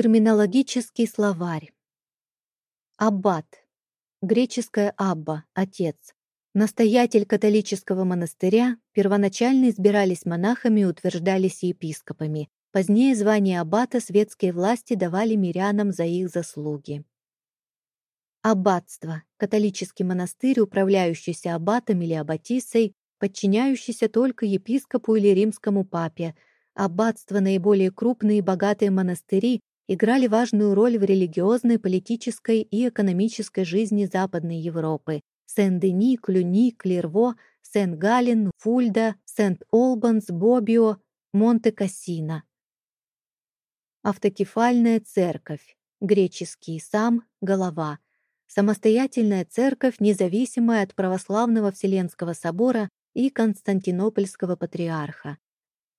Терминологический словарь. Аббат. Греческое «абба» — отец. Настоятель католического монастыря, первоначально избирались монахами и утверждались епископами. Позднее звание аббата светские власти давали мирянам за их заслуги. Аббатство — католический монастырь, управляющийся аббатом или аббатисой, подчиняющийся только епископу или римскому папе. Аббатство — наиболее крупные и богатые монастыри, играли важную роль в религиозной, политической и экономической жизни Западной Европы. Сен-Дени, Клюни, Клерво, Сен-Гален, Фульда, Сент-Олбанс, Бобио, Монте-Кассино. Автокефальная церковь. Греческий «сам», «голова». Самостоятельная церковь, независимая от православного Вселенского собора и Константинопольского патриарха.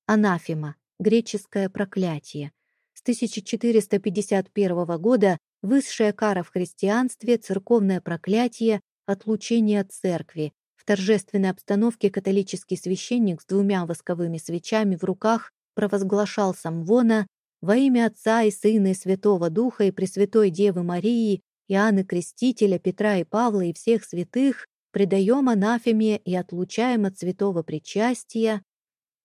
Анафема. Греческое проклятие. С 1451 года высшая кара в христианстве — церковное проклятие, отлучение от церкви. В торжественной обстановке католический священник с двумя восковыми свечами в руках провозглашал самвона во имя Отца и Сына и Святого Духа и Пресвятой Девы Марии, Иоанна Крестителя, Петра и Павла и всех святых, предаем анафеме и отлучаем от святого причастия,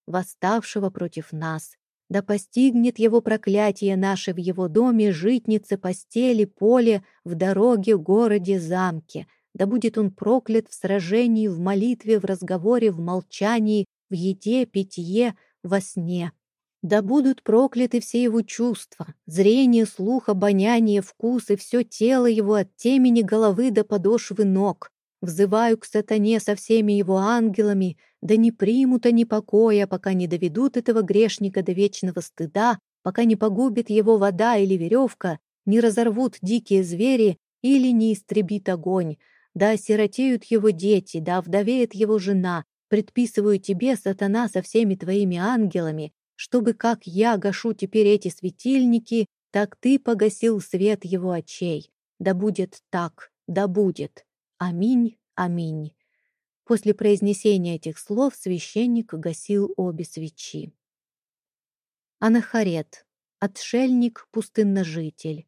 восставшего против нас, да постигнет его проклятие наше в его доме, житнице, постели, поле, в дороге, городе, замке. Да будет он проклят в сражении, в молитве, в разговоре, в молчании, в еде, питье, во сне. Да будут прокляты все его чувства, зрение, слух, обоняние, вкус и все тело его от темени головы до подошвы ног. Взываю к сатане со всеми его ангелами, да не примут они покоя, пока не доведут этого грешника до вечного стыда, пока не погубит его вода или веревка, не разорвут дикие звери или не истребит огонь. Да осиротеют его дети, да вдовеет его жена. Предписываю тебе, сатана, со всеми твоими ангелами, чтобы, как я гашу теперь эти светильники, так ты погасил свет его очей. Да будет так, да будет. Аминь, аминь. После произнесения этих слов священник гасил обе свечи. Анахарет. Отшельник, пустынножитель.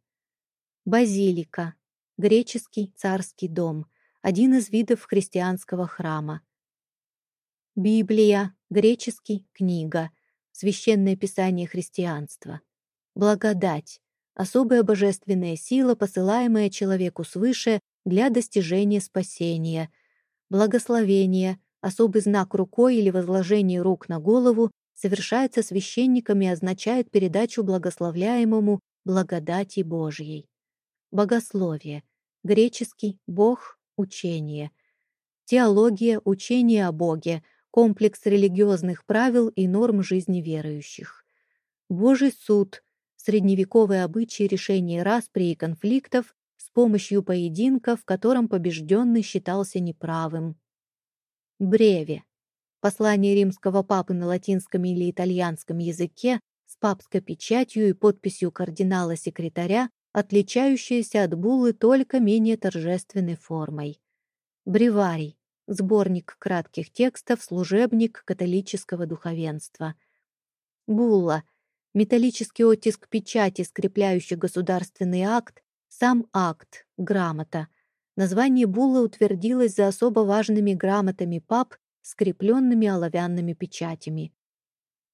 Базилика. Греческий царский дом. Один из видов христианского храма. Библия. Греческий книга. Священное писание христианства. Благодать. Особая божественная сила, посылаемая человеку свыше для достижения спасения. Благословение, особый знак рукой или возложение рук на голову, совершается священниками и означает передачу благословляемому благодати Божьей. Богословие. Греческий «бог» — учение. Теология — учение о Боге, комплекс религиозных правил и норм жизни верующих. Божий суд — средневековые обычаи решения распри и конфликтов помощью поединка, в котором побежденный считался неправым. Бреве. Послание римского папы на латинском или итальянском языке с папской печатью и подписью кардинала-секретаря, отличающееся от буллы только менее торжественной формой. Бреварий. Сборник кратких текстов, служебник католического духовенства. Булла. Металлический оттиск печати, скрепляющий государственный акт, сам акт, грамота. Название буллы утвердилось за особо важными грамотами пап, скрепленными оловянными печатями.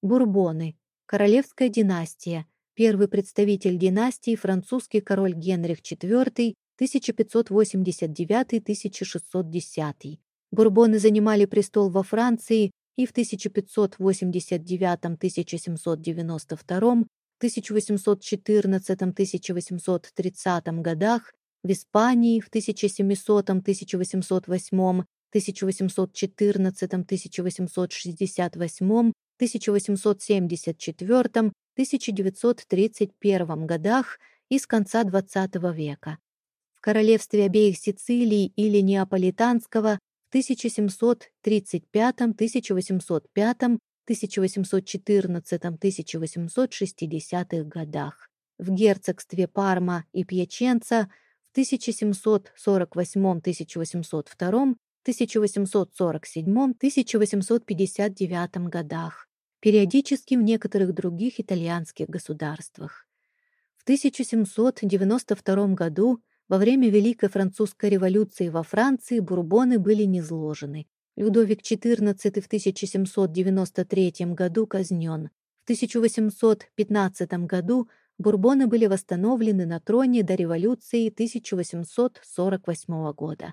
Бурбоны. Королевская династия. Первый представитель династии французский король Генрих IV 1589-1610. Бурбоны занимали престол во Франции и в 1589-1792 1814-1830 годах, в Испании в 1700-1808, 1814-1868, 1874, 1931 годах и с конца XX века. В королевстве обеих Сицилий или Неаполитанского в 1735-1805 1814-1860-х годах, в герцогстве Парма и Пьяченца в 1748-1802, 1847-1859 годах, периодически в некоторых других итальянских государствах. В 1792 году, во время Великой Французской революции во Франции, бурбоны были низложены. Людовик XIV в 1793 году казнен. В 1815 году бурбоны были восстановлены на троне до революции 1848 года.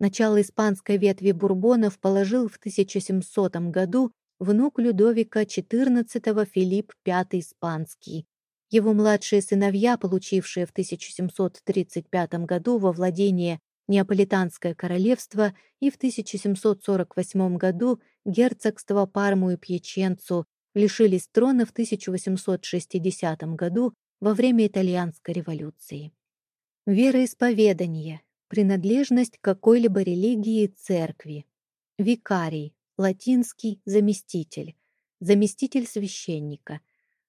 Начало испанской ветви бурбонов положил в 1700 году внук Людовика XIV Филипп V Испанский. Его младшие сыновья, получившие в 1735 году во владение Неаполитанское королевство и в 1748 году герцогство Парму и Пьяченцу, лишились трона в 1860 году во время Итальянской революции. Вероисповедание, принадлежность какой-либо религии церкви. Викарий, латинский заместитель, заместитель священника.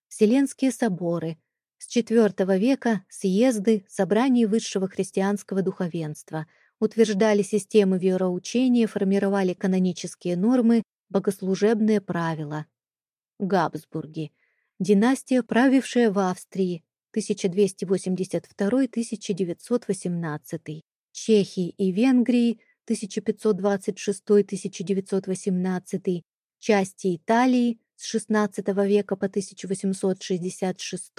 Вселенские соборы, с IV века съезды, собрания высшего христианского духовенства. Утверждали системы вероучения, формировали канонические нормы, богослужебные правила, Габсбурги. Династия, правившая в Австрии 1282-1918, Чехии и Венгрии 1526-1918, части Италии с XVI века по 1866,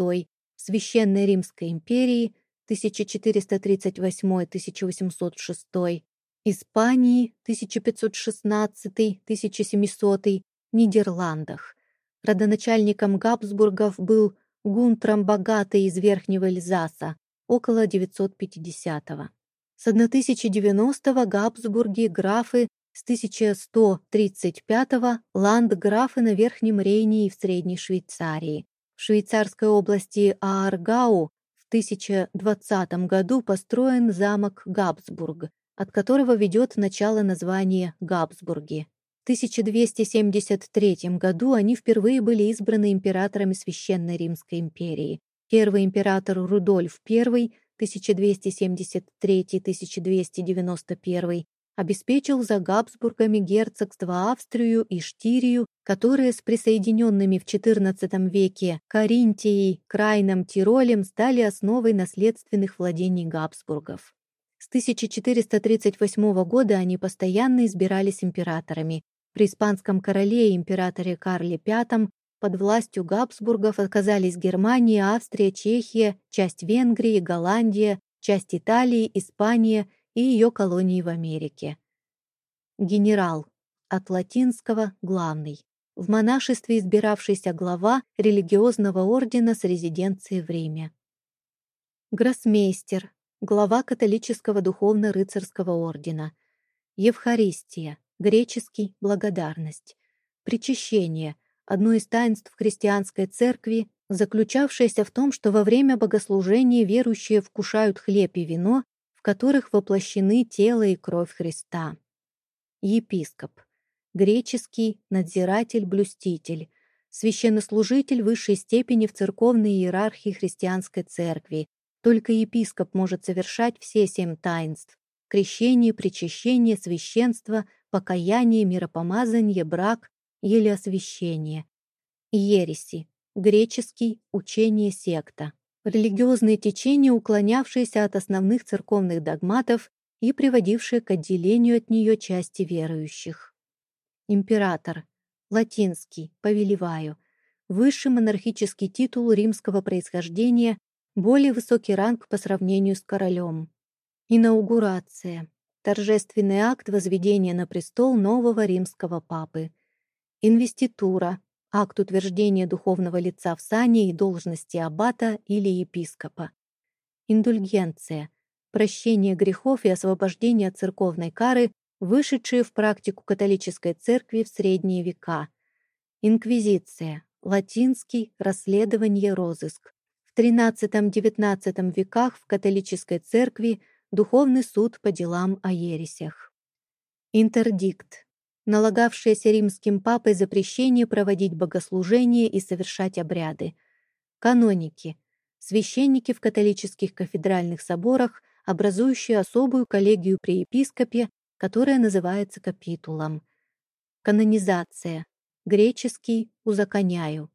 Священной Римской империи 1438-1806, Испании 1516-1700, Нидерландах. Родоначальником Габсбургов был Гунтрам Богатый из Верхнего Эльзаса, около 950-го. С 1090-го Габсбурги графы с 1135-го ландграфы на Верхнем Рейне и в Средней Швейцарии. В швейцарской области Ааргау в 1020 году построен замок Габсбург, от которого ведет начало название Габсбурги. 1273 году они впервые были избраны императорами Священной Римской империи. Первый император Рудольф I 1273-1291 обеспечил за Габсбургами герцогство Австрию и Штирию, которые с присоединенными в XIV веке Каринтией, Крайном Тиролем стали основой наследственных владений Габсбургов. С 1438 года они постоянно избирались императорами, при испанском короле и императоре Карле V под властью Габсбургов оказались Германия, Австрия, Чехия, часть Венгрии, Голландия, часть Италии, Испания и ее колонии в Америке. Генерал, от латинского «главный», в монашестве избиравшийся глава религиозного ордена с резиденцией в Риме. Гроссмейстер, глава католического духовно-рыцарского ордена. Евхаристия, греческий — благодарность, причащение — одно из таинств христианской церкви, заключавшееся в том, что во время богослужения верующие вкушают хлеб и вино, которых воплощены тело и кровь Христа. Епископ — греческий надзиратель-блюститель, священнослужитель высшей степени в церковной иерархии христианской церкви. Только епископ может совершать все семь таинств — крещение, причащение, священство, покаяние, миропомазание, брак или освящение. Ереси. Греческий – учение секта. Религиозные течения, уклонявшиеся от основных церковных догматов и приводившие к отделению от нее части верующих. Император. Латинский. Повелеваю. Высший монархический титул римского происхождения, более высокий ранг по сравнению с королем. Инаугурация торжественный акт возведения на престол нового римского папы. Инвеститура – акт утверждения духовного лица в сане и должности аббата или епископа. Индульгенция – прощение грехов и освобождение от церковной кары, вышедшие в практику католической церкви в средние века. Инквизиция – латинский – расследование, розыск. В XIII-XIX веках в католической церкви – Духовный суд по делам о ересях. Интердикт. Налагавшееся римским папой запрещение проводить богослужения и совершать обряды. Каноники. Священники в католических кафедральных соборах, образующие особую коллегию при епископе, которая называется капитулом. Канонизация. Греческий «узаконяю».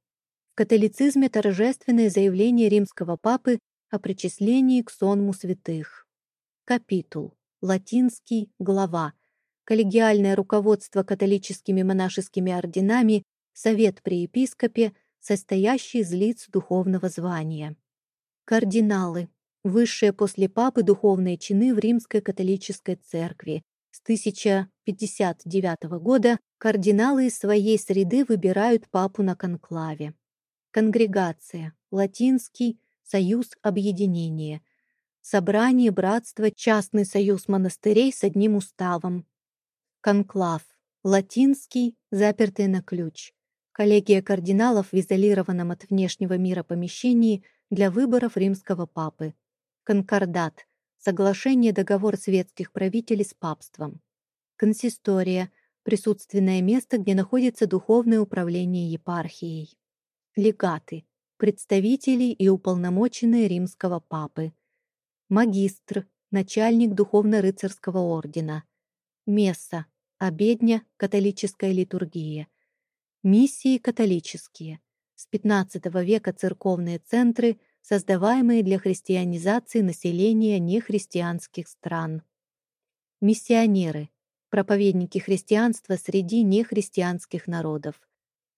В католицизме торжественное заявление римского папы о причислении к сонму святых. Капитул. Латинский. Глава. Коллегиальное руководство католическими монашескими орденами, совет при епископе, состоящий из лиц духовного звания. Кардиналы. Высшие после папы духовные чины в Римской католической церкви. С 1059 года кардиналы из своей среды выбирают папу на конклаве. Конгрегация. Латинский. Союз объединения. Собрание, братство, частный союз монастырей с одним уставом. Конклав. Латинский. Запертый на ключ. Коллегия кардиналов в изолированном от внешнего мира помещении для выборов римского папы. Конкордат. Соглашение договор светских правителей с папством. Консистория. Присутственное место, где находится духовное управление епархией легаты, представители и уполномоченные римского папы, магистр, начальник духовно-рыцарского ордена, месса, обедня, католическая литургия, миссии католические, с XV века церковные центры, создаваемые для христианизации населения нехристианских стран. Миссионеры, проповедники христианства среди нехристианских народов.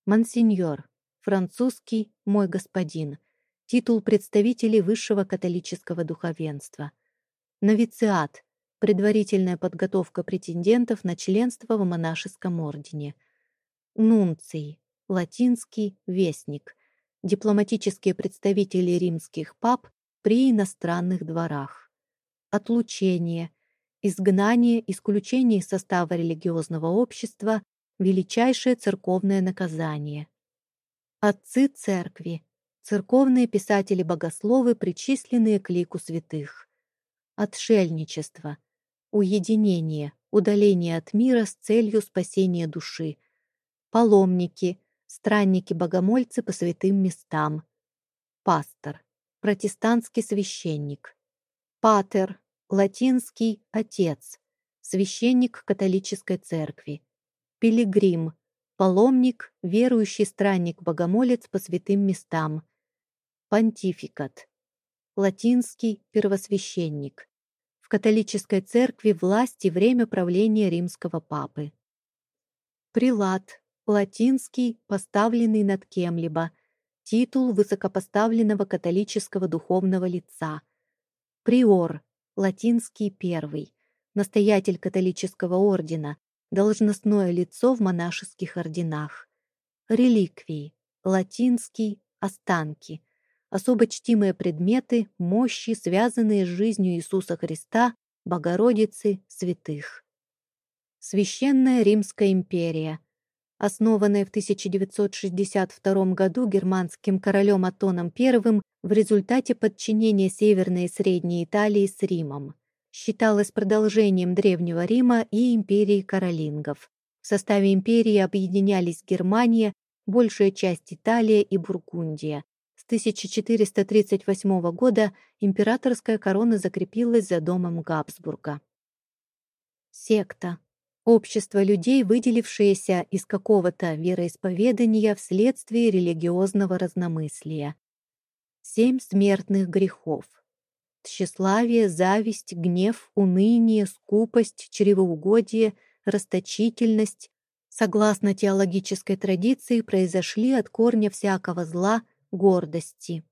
Монсеньор, французский «Мой господин», титул представителей высшего католического духовенства. Новициат – предварительная подготовка претендентов на членство в монашеском ордене. Нунций – латинский «вестник», дипломатические представители римских пап при иностранных дворах. Отлучение – изгнание, исключение из состава религиозного общества, величайшее церковное наказание – Отцы церкви, церковные писатели-богословы, причисленные к лику святых. Отшельничество, уединение, удаление от мира с целью спасения души. Паломники, странники-богомольцы по святым местам. Пастор, протестантский священник. Патер, латинский отец, священник католической церкви. Пилигрим, Паломник, верующий странник-богомолец по святым местам. Понтификат. Латинский первосвященник. Католической церкви власть и время правления римского папы. Прилад. Латинский, поставленный над кем-либо. Титул высокопоставленного католического духовного лица. Приор. Латинский первый. Настоятель католического ордена, должностное лицо в монашеских орденах. Реликвии, латинский, останки, особо чтимые предметы, мощи, связанные с жизнью Иисуса Христа, Богородицы, святых. Священная Римская империя, основанная в 1962 году германским королем Атоном I в результате подчинения Северной и Средней Италии с Римом считалось продолжением Древнего Рима и империи каролингов. В составе империи объединялись Германия, большая часть Италия и Бургундия. С 1438 года императорская корона закрепилась за домом Габсбурга. Секта. Общество людей, выделившееся из какого-то вероисповедания вследствие религиозного разномыслия. Семь смертных грехов тщеславие, зависть, гнев, уныние, скупость, чревоугодие, расточительность, согласно теологической традиции, произошли от корня всякого зла, гордости.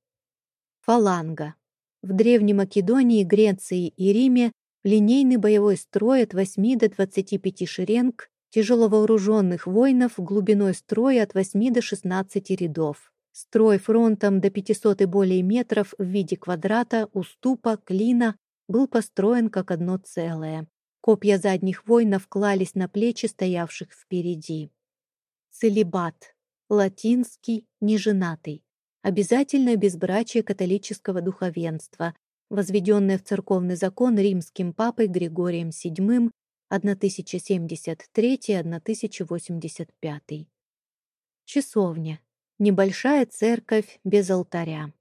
Фаланга. В Древней Македонии, Греции и Риме линейный боевой строй от 8 до 25 шеренг, тяжеловооруженных воинов глубиной строя от 8 до 16 рядов. Строй фронтом до 500 и более метров в виде квадрата, уступа, клина был построен как одно целое. Копья задних воинов клались на плечи стоявших впереди. Целебат. Латинский, неженатый. Обязательное безбрачие католического духовенства, возведенное в церковный закон римским папой Григорием VII 1073-1085. Часовня. Небольшая церковь без алтаря.